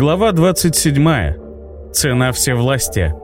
Глава 27. Цена всевластия.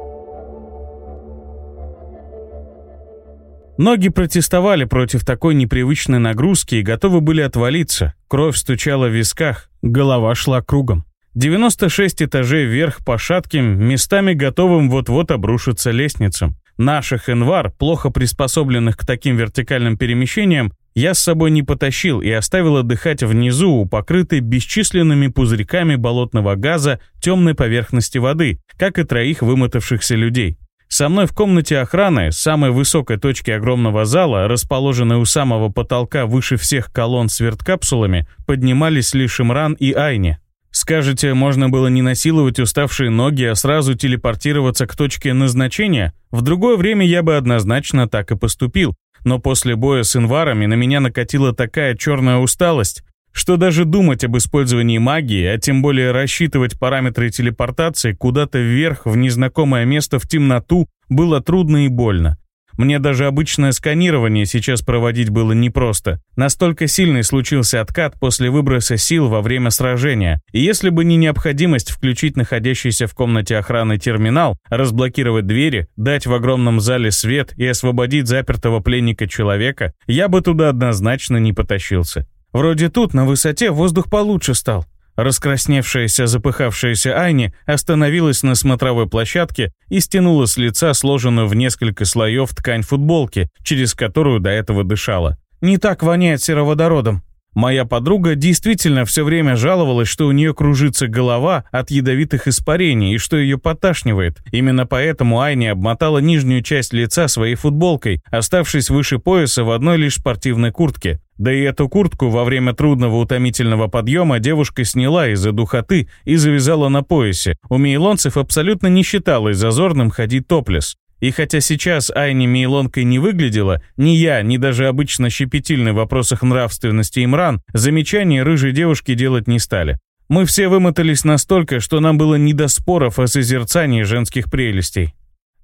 Ноги протестовали против такой непривычной нагрузки и готовы были отвалиться. Кровь стучала в висках, голова шла кругом. 96 этажей вверх по шатким, местами готовым вот-вот обрушиться лестницам. Наших инвар, плохо приспособленных к таким вертикальным перемещениям, я с собой не потащил и оставил отдыхать внизу у покрытой бесчисленными пузырьками болотного газа темной поверхности воды, как и троих вымотавшихся людей. Со мной в комнате охраны, самой высокой точки огромного зала, расположенной у самого потолка выше всех колонн с верткапсулами, поднимались лишь Имран и Айни. Скажете, можно было не насиловать уставшие ноги, а сразу телепортироваться к точке назначения? В другое время я бы однозначно так и поступил. Но после боя с инварами на меня накатила такая черная усталость, что даже думать об использовании магии, а тем более рассчитывать параметры телепортации куда-то вверх в незнакомое место в темноту было трудно и больно. Мне даже обычное сканирование сейчас проводить было непросто. Настолько сильный случился откат после выброса сил во время сражения. И если бы не необходимость включить находящийся в комнате охраны терминал, разблокировать двери, дать в огромном зале свет и освободить запертого пленника человека, я бы туда однозначно не потащился. Вроде тут, на высоте, воздух получше стал. Раскрасневшаяся, запыхавшаяся Айни остановилась на смотровой площадке и стянула с лица сложенную в несколько слоев ткань футболки, через которую до этого дышала. «Не так воняет сероводородом». Моя подруга действительно все время жаловалась, что у нее кружится голова от ядовитых испарений и что ее поташнивает. Именно поэтому Айни обмотала нижнюю часть лица своей футболкой, оставшись выше пояса в одной лишь спортивной куртке. Да и эту куртку во время трудного утомительного подъема девушка сняла из-за духоты и завязала на поясе. У мейлонцев абсолютно не считалось зазорным ходить топлес. И хотя сейчас Айни мейлонкой не выглядела, ни я, ни даже обычно щепетильный в вопросах нравственности Имран, замечания рыжей девушки делать не стали. Мы все вымотались настолько, что нам было не до споров о созерцании женских прелестей.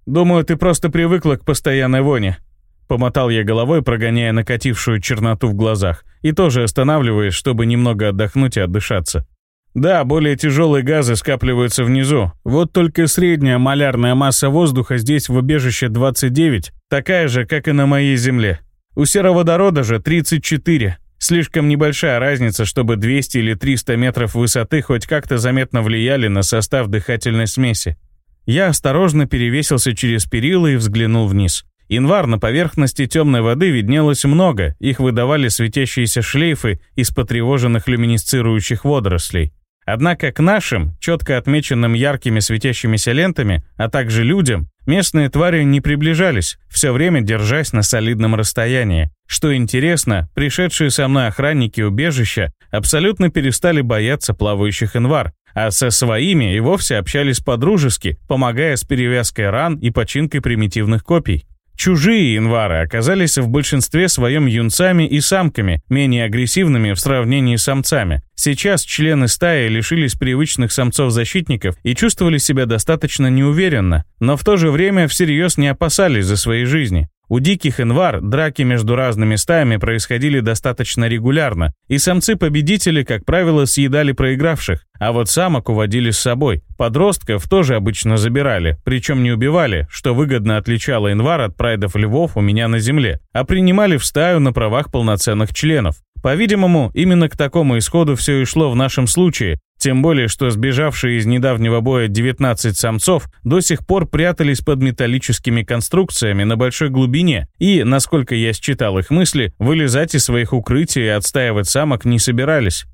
«Думаю, ты просто привыкла к постоянной воне», Помотал я головой, прогоняя накатившую черноту в глазах, и тоже останавливаясь, чтобы немного отдохнуть и отдышаться. Да, более тяжелые газы скапливаются внизу. Вот только средняя малярная масса воздуха здесь в убежище 29, такая же, как и на моей Земле. У сероводорода же 34. Слишком небольшая разница, чтобы 200 или 300 метров высоты хоть как-то заметно влияли на состав дыхательной смеси. Я осторожно перевесился через перила и взглянул вниз. Инвар на поверхности темной воды виднелось много, их выдавали светящиеся шлейфы из потревоженных люминесцирующих водорослей. Однако к нашим, четко отмеченным яркими светящимися лентами, а также людям, местные твари не приближались, все время держась на солидном расстоянии. Что интересно, пришедшие со мной охранники убежища абсолютно перестали бояться плавающих инвар, а со своими и вовсе общались по-дружески, помогая с перевязкой ран и починкой примитивных копий. Чужие инвары оказались в большинстве своем юнцами и самками, менее агрессивными в сравнении с самцами. Сейчас члены стаи лишились привычных самцов-защитников и чувствовали себя достаточно неуверенно, но в то же время всерьез не опасались за свои жизни. У диких инвар драки между разными стаями происходили достаточно регулярно, и самцы-победители, как правило, съедали проигравших, а вот самок уводили с собой. Подростков тоже обычно забирали, причем не убивали, что выгодно отличало инвар от прайдов львов у меня на земле, а принимали в стаю на правах полноценных членов. По-видимому, именно к такому исходу все и шло в нашем случае, тем более, что сбежавшие из недавнего боя 19 самцов до сих пор прятались под металлическими конструкциями на большой глубине и, насколько я считал их мысли, вылезать из своих укрытий и отстаивать самок не собирались.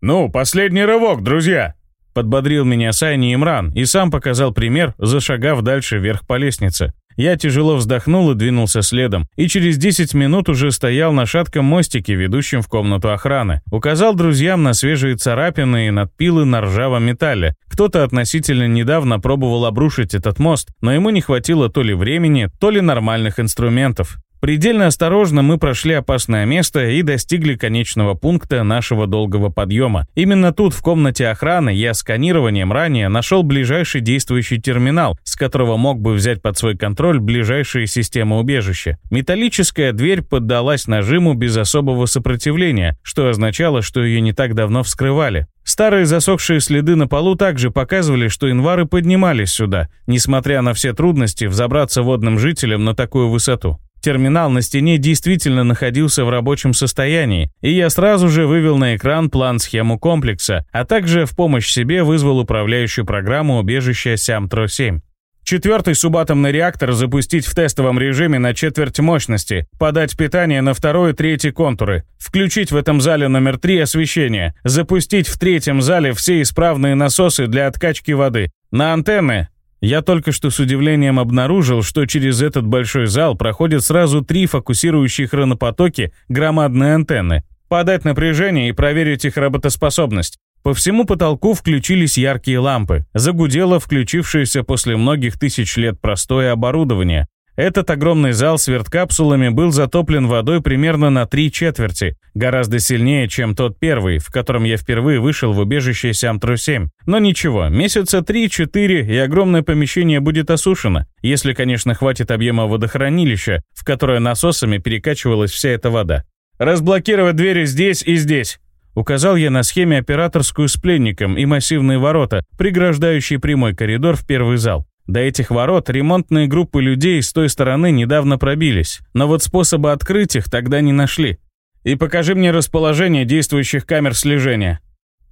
«Ну, последний рывок, друзья!» Подбодрил меня Сайни Имран и сам показал пример, зашагав дальше вверх по лестнице. Я тяжело вздохнул и двинулся следом, и через 10 минут уже стоял на шатком мостике, ведущем в комнату охраны. Указал друзьям на свежие царапины и надпилы на ржавом металле. Кто-то относительно недавно пробовал обрушить этот мост, но ему не хватило то ли времени, то ли нормальных инструментов. Предельно осторожно мы прошли опасное место и достигли конечного пункта нашего долгого подъема. Именно тут, в комнате охраны, я сканированием ранее нашел ближайший действующий терминал, с которого мог бы взять под свой контроль ближайшие системы убежища. Металлическая дверь поддалась нажиму без особого сопротивления, что означало, что ее не так давно вскрывали. Старые засохшие следы на полу также показывали, что инвары поднимались сюда, несмотря на все трудности взобраться водным жителям на такую высоту. Терминал на стене действительно находился в рабочем состоянии, и я сразу же вывел на экран план-схему комплекса, а также в помощь себе вызвал управляющую программу убежища Сямтро-7. Четвертый субатомный реактор запустить в тестовом режиме на четверть мощности, подать питание на второй и третий контуры, включить в этом зале номер три освещение, запустить в третьем зале все исправные насосы для откачки воды. На антенны я только что с удивлением обнаружил, что через этот большой зал проходят сразу три фокусирующие хронопотоки громадные антенны. Подать напряжение и проверить их работоспособность. По всему потолку включились яркие лампы. Загудело включившееся после многих тысяч лет простое оборудование. Этот огромный зал с верткапсулами был затоплен водой примерно на три четверти, гораздо сильнее, чем тот первый, в котором я впервые вышел в убежище Сямтру-7. Но ничего, месяца три-четыре и огромное помещение будет осушено, если, конечно, хватит объема водохранилища, в которое насосами перекачивалась вся эта вода. «Разблокировать двери здесь и здесь!» Указал я на схеме операторскую с пленником и массивные ворота, преграждающие прямой коридор в первый зал. До этих ворот ремонтные группы людей с той стороны недавно пробились, но вот способа открыть их тогда не нашли. И покажи мне расположение действующих камер слежения.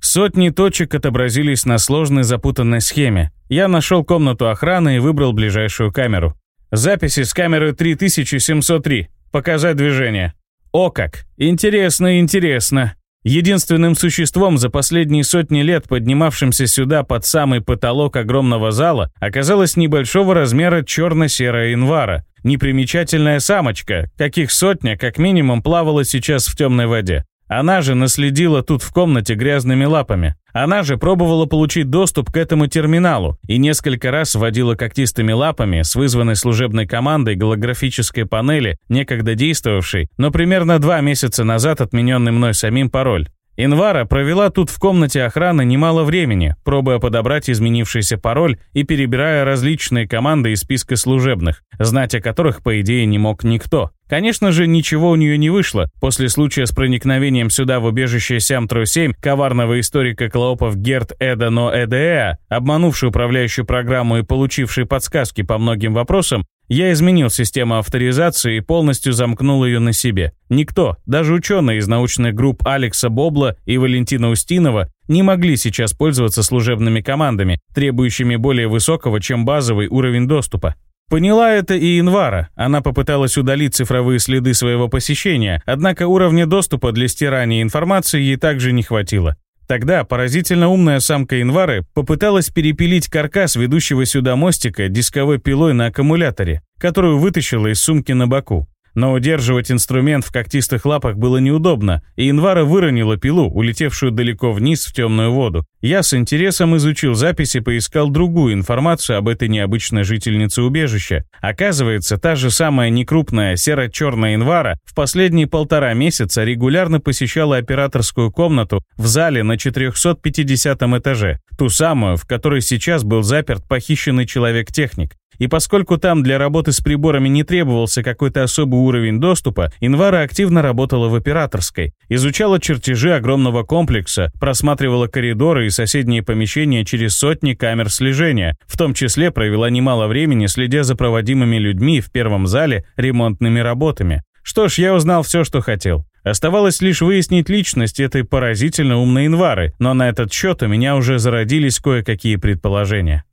Сотни точек отобразились на сложной запутанной схеме. Я нашел комнату охраны и выбрал ближайшую камеру. Записи с камеры 3703. Показать движение. О как! Интересно, интересно. Единственным существом за последние сотни лет, поднимавшимся сюда под самый потолок огромного зала, оказалась небольшого размера черно-серая инвара, непримечательная самочка, каких сотня как минимум плавала сейчас в темной воде. Она же наследила тут в комнате грязными лапами. Она же пробовала получить доступ к этому терминалу и несколько раз вводила когтистыми лапами с вызванной служебной командой голографической панели, некогда действовавшей, но примерно два месяца назад отмененный мной самим пароль. Инвара провела тут в комнате охраны немало времени, пробуя подобрать изменившийся пароль и перебирая различные команды из списка служебных, знать о которых, по идее, не мог никто. Конечно же, ничего у нее не вышло. После случая с проникновением сюда в убежище Сямтру-7 коварного историка Клоопов Герт Эда Но Эдеа, обманувший управляющую программу и получивший подсказки по многим вопросам, я изменил систему авторизации и полностью замкнул ее на себе. Никто, даже ученые из научных групп Алекса Бобла и Валентина Устинова, не могли сейчас пользоваться служебными командами, требующими более высокого, чем базовый уровень доступа. Поняла это и Инвара. Она попыталась удалить цифровые следы своего посещения, однако уровня доступа для стирания информации ей также не хватило. Тогда поразительно умная самка Инвары попыталась перепилить каркас ведущего сюда мостика дисковой пилой на аккумуляторе, которую вытащила из сумки на боку. Но удерживать инструмент в когтистых лапах было неудобно, и Инвара выронила пилу, улетевшую далеко вниз в темную воду. Я с интересом изучил записи и поискал другую информацию об этой необычной жительнице убежища. Оказывается, та же самая некрупная серо-черная Инвара в последние полтора месяца регулярно посещала операторскую комнату в зале на 450 этаже, ту самую, в которой сейчас был заперт похищенный человек-техник. И поскольку там для работы с приборами не требовался какой-то особый уровень доступа, Инвара активно работала в операторской, изучала чертежи огромного комплекса, просматривала коридоры и соседние помещения через сотни камер слежения, в том числе провела немало времени, следя за проводимыми людьми в первом зале ремонтными работами. Что ж, я узнал все, что хотел. Оставалось лишь выяснить личность этой поразительно умной инвары, но на этот счет у меня уже зародились кое-какие предположения.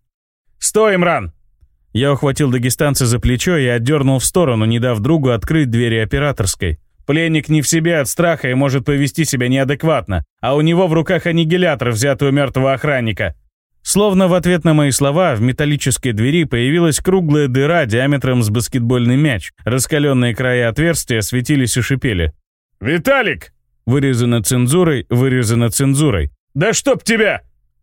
«Стой, Имран!» Я ухватил дагестанца за плечо и отдернул в сторону, не дав другу открыть двери операторской. Пленник не в себе от страха и может повести себя неадекватно, а у него в руках аннигилятор, взятый у мертвого охранника. Словно в ответ на мои слова, в металлической двери появилась круглая дыра диаметром с баскетбольный мяч. Раскаленные края отверстия светились и шипели. «Виталик!» Вырезано цензурой, вырезано цензурой. «Да чтоб тебя!»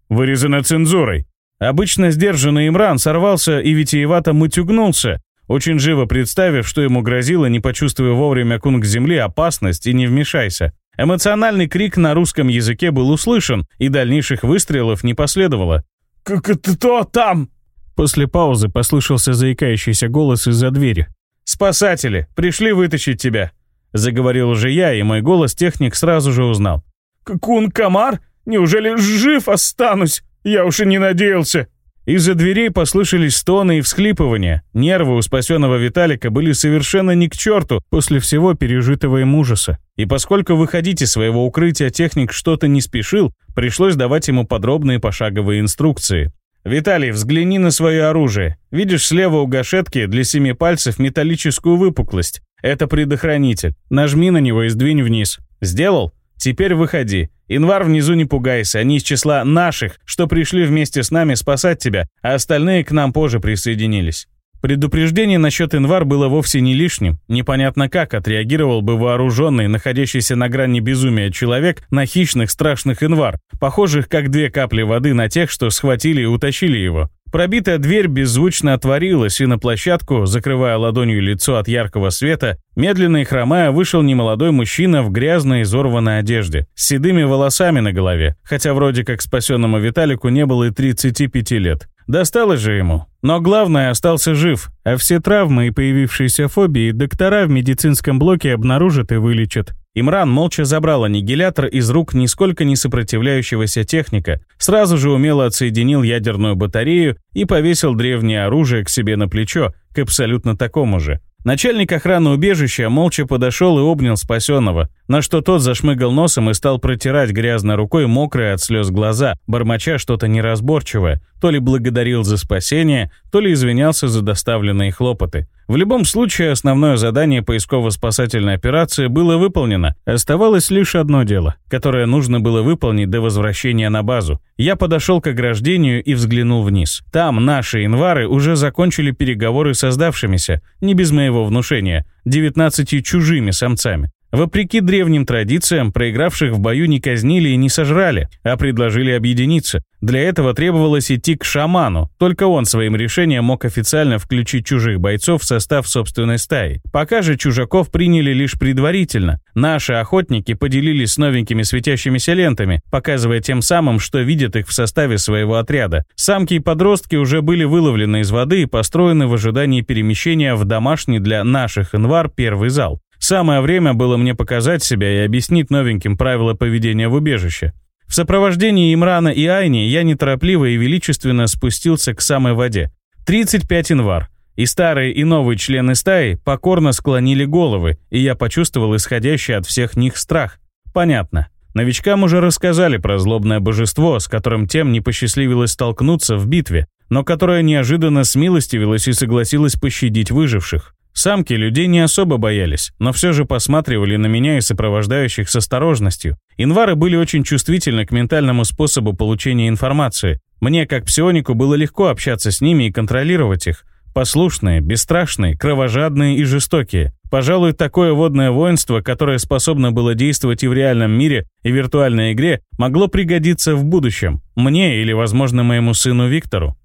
Вырезано цензурой. Обычно сдержанный Имран сорвался и витиевато мутюгнулся. очень живо представив, что ему грозило, не почувствуя вовремя кунг земли опасность и не вмешайся. Эмоциональный крик на русском языке был услышан, и дальнейших выстрелов не последовало. «Кто там?» После паузы послышался заикающийся голос из-за двери. «Спасатели! Пришли вытащить тебя!» Заговорил уже я, и мой голос техник сразу же узнал. «Кун-комар? Неужели жив останусь? Я уж и не надеялся!» Из-за дверей послышались стоны и всхлипывания. Нервы у спасенного Виталика были совершенно ни к черту после всего пережитого им ужаса. И поскольку выходить из своего укрытия техник что-то не спешил, пришлось давать ему подробные пошаговые инструкции. «Виталий, взгляни на свое оружие. Видишь слева у гашетки для семи пальцев металлическую выпуклость. Это предохранитель. Нажми на него и сдвинь вниз. Сделал? Теперь выходи. Инвар внизу не пугайся, они из числа наших, что пришли вместе с нами спасать тебя, а остальные к нам позже присоединились. Предупреждение насчет Инвар было вовсе не лишним. Непонятно как отреагировал бы вооруженный, находящийся на грани безумия человек на хищных страшных Инвар, похожих как две капли воды на тех, что схватили и утащили его. Пробитая дверь беззвучно отворилась, и на площадку, закрывая ладонью лицо от яркого света, медленно и хромая вышел немолодой мужчина в грязной изорванной одежде, с седыми волосами на голове, хотя вроде как спасенному Виталику не было и 35 лет. Досталось же ему. Но главное, остался жив, а все травмы и появившиеся фобии доктора в медицинском блоке обнаружат и вылечат. Имран молча забрал аннигилятор из рук нисколько не сопротивляющегося техника, сразу же умело отсоединил ядерную батарею и повесил древнее оружие к себе на плечо, к абсолютно такому же. Начальник охраны убежища молча подошел и обнял спасенного, на что тот зашмыгал носом и стал протирать грязной рукой мокрые от слез глаза, бормоча что-то неразборчивое, то ли благодарил за спасение, то ли извинялся за доставленные хлопоты. В любом случае, основное задание поисково-спасательной операции было выполнено. Оставалось лишь одно дело, которое нужно было выполнить до возвращения на базу. Я подошел к ограждению и взглянул вниз. Там наши инвары уже закончили переговоры с создавшимися, не без моего внушения, 19 чужими самцами. Вопреки древним традициям, проигравших в бою не казнили и не сожрали, а предложили объединиться. Для этого требовалось идти к шаману, только он своим решением мог официально включить чужих бойцов в состав собственной стаи. Пока же чужаков приняли лишь предварительно. Наши охотники поделились с новенькими светящимися лентами, показывая тем самым, что видят их в составе своего отряда. Самки и подростки уже были выловлены из воды и построены в ожидании перемещения в домашний для наших инвар первый зал. Самое время было мне показать себя и объяснить новеньким правила поведения в убежище. В сопровождении Имрана и Айни я неторопливо и величественно спустился к самой воде. 35 инвар. И старые, и новые члены стаи покорно склонили головы, и я почувствовал исходящий от всех них страх. Понятно. Новичкам уже рассказали про злобное божество, с которым тем не посчастливилось столкнуться в битве, но которое неожиданно смилостивилось и согласилось пощадить выживших. Самки людей не особо боялись, но все же посматривали на меня и сопровождающих с осторожностью. Инвары были очень чувствительны к ментальному способу получения информации. Мне, как псионику, было легко общаться с ними и контролировать их. Послушные, бесстрашные, кровожадные и жестокие. Пожалуй, такое водное воинство, которое способно было действовать и в реальном мире, и в виртуальной игре, могло пригодиться в будущем. Мне или, возможно, моему сыну Виктору.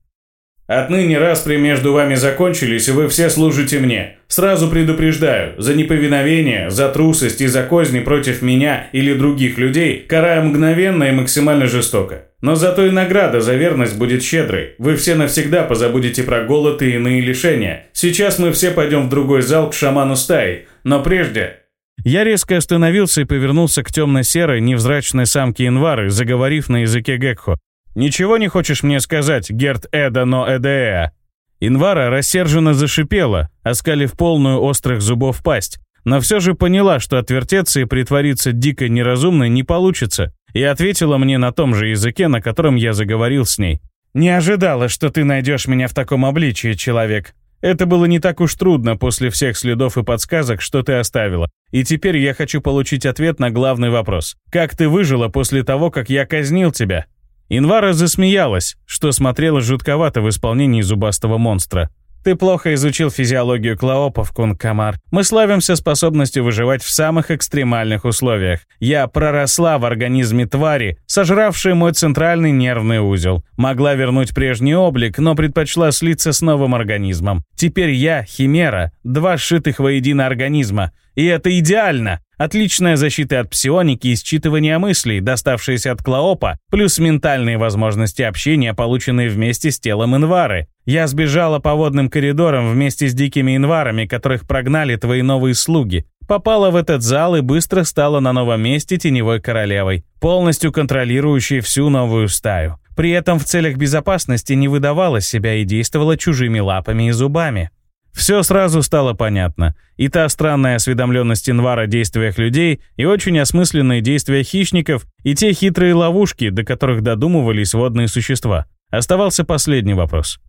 Отныне распри между вами закончились, и вы все служите мне. Сразу предупреждаю, за неповиновение, за трусость и за козни против меня или других людей караю мгновенно и максимально жестоко. Но зато и награда за верность будет щедрой. Вы все навсегда позабудете про голод и иные лишения. Сейчас мы все пойдем в другой зал к шаману стаи. Но прежде я резко остановился и повернулся к темно-серой, невзрачной самке Инвары, заговорив на языке Гекхо. «Ничего не хочешь мне сказать, Герт Эда но Эдея?» Инвара рассерженно зашипела, оскалив полную острых зубов пасть, но все же поняла, что отвертеться и притвориться дико неразумной не получится, и ответила мне на том же языке, на котором я заговорил с ней. «Не ожидала, что ты найдешь меня в таком обличии, человек. Это было не так уж трудно после всех следов и подсказок, что ты оставила. И теперь я хочу получить ответ на главный вопрос. Как ты выжила после того, как я казнил тебя?» Инвара засмеялась, что смотрела жутковато в исполнении зубастого монстра. Ты плохо изучил физиологию клоопов, Кун Камар. Мы славимся способностью выживать в самых экстремальных условиях. Я проросла в организме твари, сожравшей мой центральный нервный узел. Могла вернуть прежний облик, но предпочла слиться с новым организмом. Теперь я, химера, два сшитых воедино организма. И это идеально! Отличная защита от псионики и считывания мыслей, доставшиеся от Клоопа, плюс ментальные возможности общения, полученные вместе с телом Инвары. Я сбежала по водным коридорам вместе с дикими инварами, которых прогнали твои новые слуги. Попала в этот зал и быстро стала на новом месте теневой королевой, полностью контролирующей всю новую стаю. При этом в целях безопасности не выдавала себя и действовала чужими лапами и зубами. Все сразу стало понятно. И та странная осведомленность Инвара о действиях людей, и очень осмысленные действия хищников, и те хитрые ловушки, до которых додумывались водные существа. Оставался последний вопрос.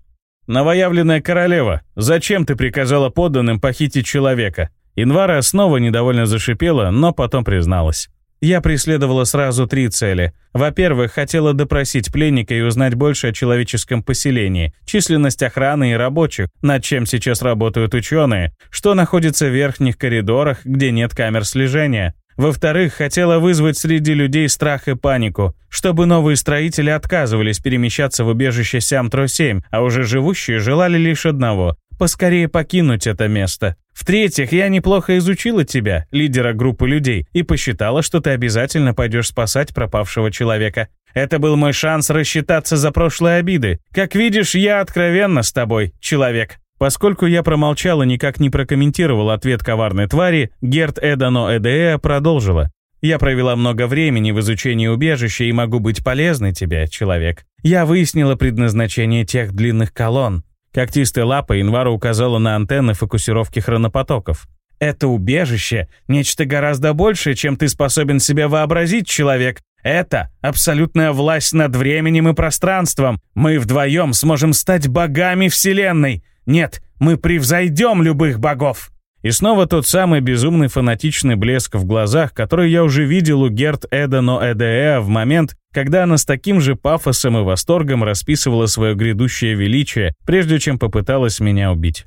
«Новоявленная королева, зачем ты приказала подданным похитить человека?» Инвара снова недовольно зашипела, но потом призналась. Я преследовала сразу три цели. Во-первых, хотела допросить пленника и узнать больше о человеческом поселении, численность охраны и рабочих, над чем сейчас работают ученые, что находится в верхних коридорах, где нет камер слежения. Во-вторых, хотела вызвать среди людей страх и панику, чтобы новые строители отказывались перемещаться в убежище Сям-Тро-7, а уже живущие желали лишь одного – поскорее покинуть это место. В-третьих, я неплохо изучила тебя, лидера группы людей, и посчитала, что ты обязательно пойдешь спасать пропавшего человека. Это был мой шанс рассчитаться за прошлые обиды. Как видишь, я откровенно с тобой, человек. Поскольку я промолчал и никак не прокомментировал ответ коварной твари, Герт Эдано Эдея продолжила. Я провела много времени в изучении убежища и могу быть полезной тебе, человек. Я выяснила предназначение тех длинных колонн. Когтистой лапой Инвара указала на антенны фокусировки хронопотоков. «Это убежище — нечто гораздо большее, чем ты способен себе вообразить, человек. Это абсолютная власть над временем и пространством. Мы вдвоем сможем стать богами Вселенной. Нет, мы превзойдем любых богов!» И снова тот самый безумный фанатичный блеск в глазах, который я уже видел у Герт Эдено Эдеа в момент, когда она с таким же пафосом и восторгом расписывала свое грядущее величие, прежде чем попыталась меня убить.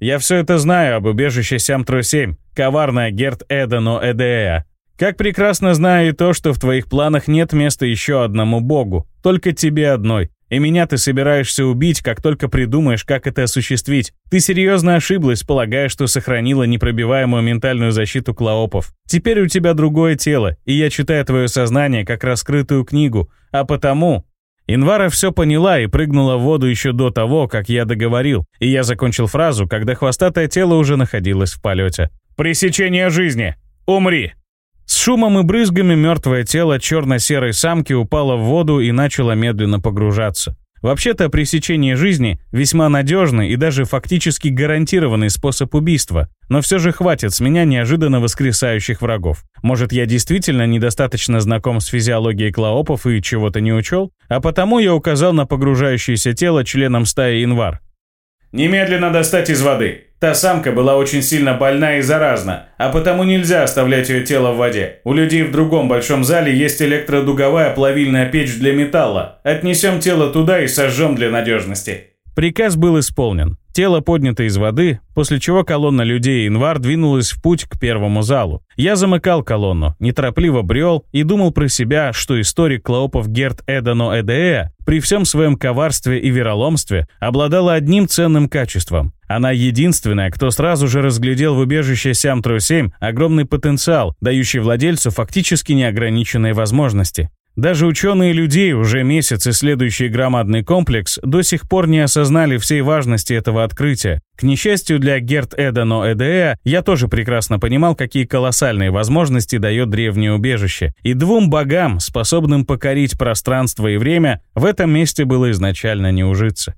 Я все это знаю об убежище Сям-Тро-7, коварная Герт Эдено Эдеа. Как прекрасно знаю и то, что в твоих планах нет места еще одному богу, только тебе одной. И меня ты собираешься убить, как только придумаешь, как это осуществить. Ты серьезно ошиблась, полагая, что сохранила непробиваемую ментальную защиту клоопов. Теперь у тебя другое тело, и я читаю твое сознание как раскрытую книгу. А потому... Инвара все поняла и прыгнула в воду еще до того, как я договорил, и я закончил фразу, когда хвостатое тело уже находилось в полете. «Пресечение жизни! Умри!» Шумом и брызгами мертвое тело черно-серой самки упало в воду и начало медленно погружаться. Вообще-то пресечение жизни – весьма надежный и даже фактически гарантированный способ убийства, но все же хватит с меня неожиданно воскресающих врагов. Может, я действительно недостаточно знаком с физиологией клоопов и чего-то не учел? А потому я указал на погружающееся тело членом стаи инвар. «Немедленно достать из воды!» Та самка была очень сильно больна и заразна, а потому нельзя оставлять ее тело в воде. У людей в другом большом зале есть электродуговая плавильная печь для металла. Отнесем тело туда и сожжем для надежности. Приказ был исполнен. Тело поднято из воды, после чего колонна людей инвар двинулась в путь к первому залу. Я замыкал колонну, неторопливо брел и думал про себя, что историк Клоопов Герт Эдано Эдея при всем своем коварстве и вероломстве обладала одним ценным качеством. Она единственная, кто сразу же разглядел в убежище Сям-Тро-7 огромный потенциал, дающий владельцу фактически неограниченные возможности. Даже ученые людей, уже месяц исследующие громадный комплекс, до сих пор не осознали всей важности этого открытия. К несчастью для Герт Эдано Эдея, я тоже прекрасно понимал, какие колоссальные возможности дает древнее убежище. И двум богам, способным покорить пространство и время, в этом месте было изначально не ужиться.